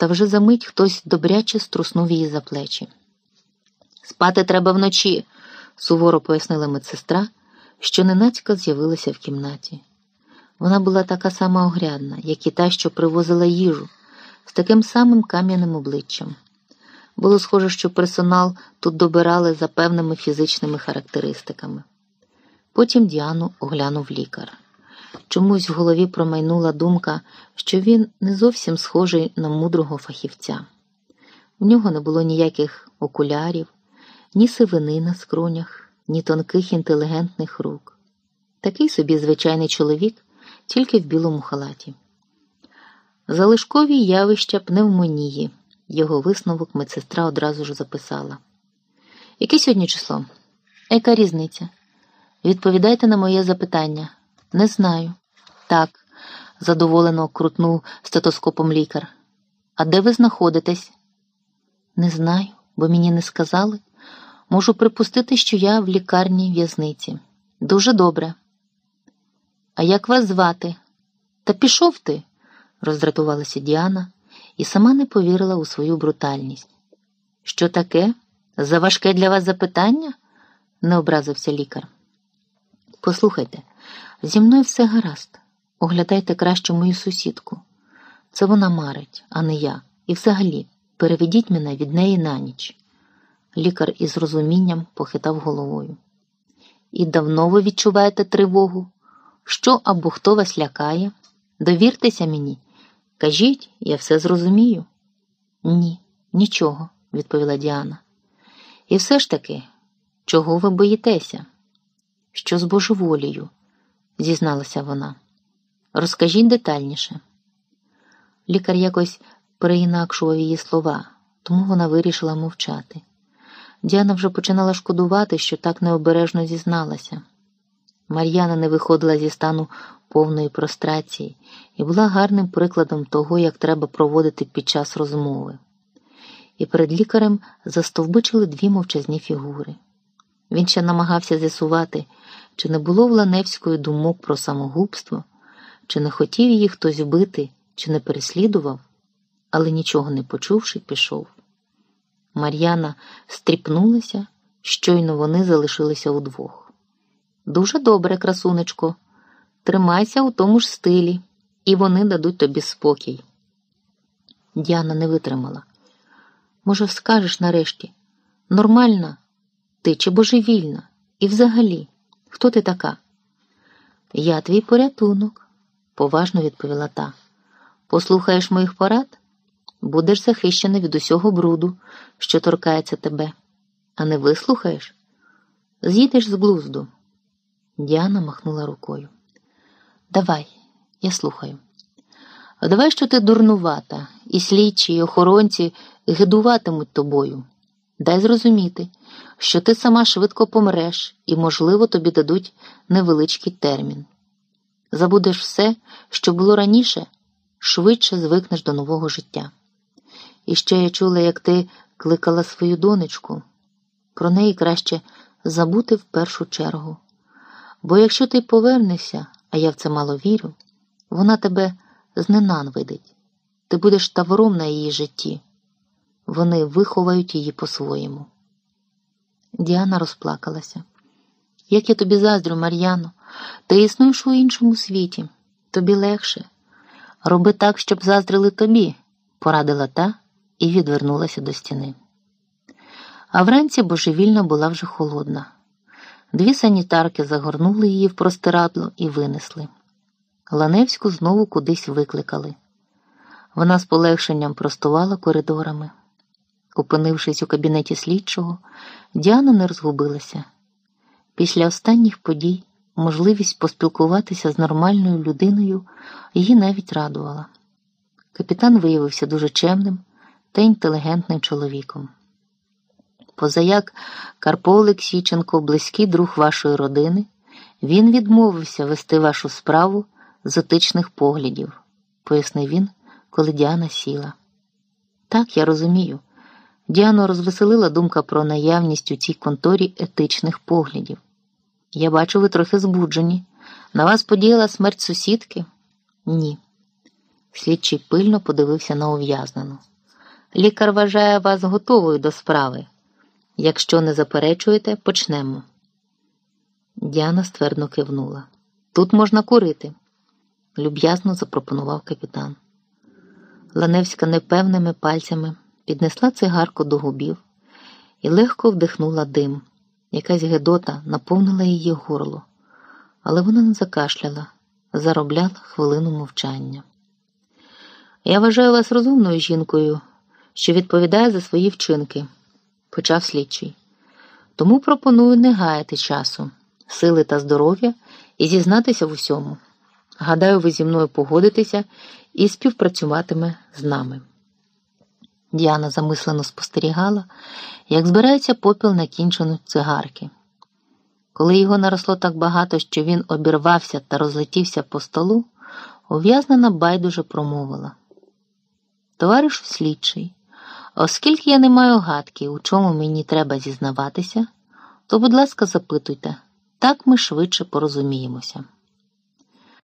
та вже за мить хтось добряче струснув її за плечі. Спати треба вночі, суворо пояснила медсестра, що ненацька з'явилася в кімнаті. Вона була така сама огрядна, як і та, що привозила їжу, з таким самим кам'яним обличчям. Було схоже, що персонал тут добирали за певними фізичними характеристиками. Потім Діану оглянув лікар. Чомусь в голові промайнула думка, що він не зовсім схожий на мудрого фахівця. В нього не було ніяких окулярів, ні сивини на скронях, ні тонких інтелігентних рук. Такий собі звичайний чоловік, тільки в білому халаті. Залишкові явища пневмонії. Його висновок медсестра одразу ж записала. Яке сьогодні число? Яка різниця? Відповідайте на моє запитання. Не знаю. Так, задоволено крутнув стетоскопом лікар. А де ви знаходитесь? Не знаю, бо мені не сказали. Можу припустити, що я в лікарні в'язниці. Дуже добре. А як вас звати? Та пішов ти, роздратувалася Діана і сама не повірила у свою брутальність. Що таке? Заважке для вас запитання? не образився лікар. Послухайте, зі мною все гаразд. Оглядайте краще мою сусідку. Це вона марить, а не я. І взагалі, переведіть мене від неї на ніч. Лікар із розумінням похитав головою. І давно ви відчуваєте тривогу? Що або хто вас лякає? Довіртеся мені. Кажіть, я все зрозумію. Ні, нічого, відповіла Діана. І все ж таки, чого ви боїтеся? Що з божеволію, зізналася вона. Розкажіть детальніше. Лікар якось переінакшував її слова, тому вона вирішила мовчати. Діана вже починала шкодувати, що так необережно зізналася. Мар'яна не виходила зі стану повної прострації і була гарним прикладом того, як треба проводити під час розмови. І перед лікарем застовбичили дві мовчазні фігури. Він ще намагався з'ясувати, чи не було в Ланевської думок про самогубство, чи не хотів її хтось вбити, чи не переслідував, але нічого не почувши, пішов. Мар'яна стріпнулася, щойно вони залишилися удвох. Дуже добре, красунечко, тримайся у тому ж стилі, і вони дадуть тобі спокій. Діана не витримала. Може, скажеш нарешті, нормальна ти чи божевільна? І взагалі, хто ти така? Я твій порятунок, поважно відповіла та. Послухаєш моїх порад? Будеш захищений від усього бруду, що торкається тебе, а не вислухаєш? З'їдеш з глузду. Діана махнула рукою. Давай, я слухаю. Давай, що ти дурнувата, і слідчі, і охоронці гидуватимуть тобою. Дай зрозуміти, що ти сама швидко помреш і, можливо, тобі дадуть невеличкий термін. Забудеш все, що було раніше, швидше звикнеш до нового життя. І ще я чула, як ти кликала свою донечку. Про неї краще забути в першу чергу. Бо якщо ти повернешся, а я в це мало вірю, вона тебе зненавидить. Ти будеш тавром на її житті. Вони виховають її по-своєму. Діана розплакалася. Як я тобі заздрю, Мар'яно, ти існуєш у іншому світі, тобі легше. Роби так, щоб заздрили тобі, порадила та і відвернулася до стіни. А вранці божевільна була вже холодна. Дві санітарки загорнули її в простирадло і винесли. Ланевську знову кудись викликали. Вона з полегшенням простувала коридорами. Опинившись у кабінеті слідчого, Діана не розгубилася. Після останніх подій можливість поспілкуватися з нормальною людиною її навіть радувала. Капітан виявився дуже чемним та інтелігентним чоловіком. Позаяк Карпо Олексійченко, близький друг вашої родини, він відмовився вести вашу справу з етичних поглядів, пояснив він, коли Діана сіла. Так, я розумію. Діану розвеселила думка про наявність у цій конторі етичних поглядів. Я бачу, ви трохи збуджені. На вас подіяла смерть сусідки? Ні. Слідчий пильно подивився на ув'язнену. Лікар вважає вас готовою до справи. Якщо не заперечуєте, почнемо. Діана ствердно кивнула. Тут можна курити, люб'язно запропонував капітан. Ланевська непевними пальцями піднесла цигарку до губів і легко вдихнула дим. Якась гедота наповнила її горло, але вона не закашляла, заробляла хвилину мовчання. Я вважаю вас розумною жінкою, що відповідає за свої вчинки, почав слідчий. Тому пропоную не гаяти часу, сили та здоров'я і зізнатися в усьому. Гадаю, ви зі мною погодитеся і співпрацюватиме з нами. Діана замислено спостерігала, як збирається попіл на кінчену цигарки. Коли його наросло так багато, що він обірвався та розлетівся по столу, ув'язнена байдуже промовила. Товаришу слідчий, оскільки я не маю гадки, у чому мені треба зізнаватися, то, будь ласка, запитуйте, так ми швидше порозуміємося.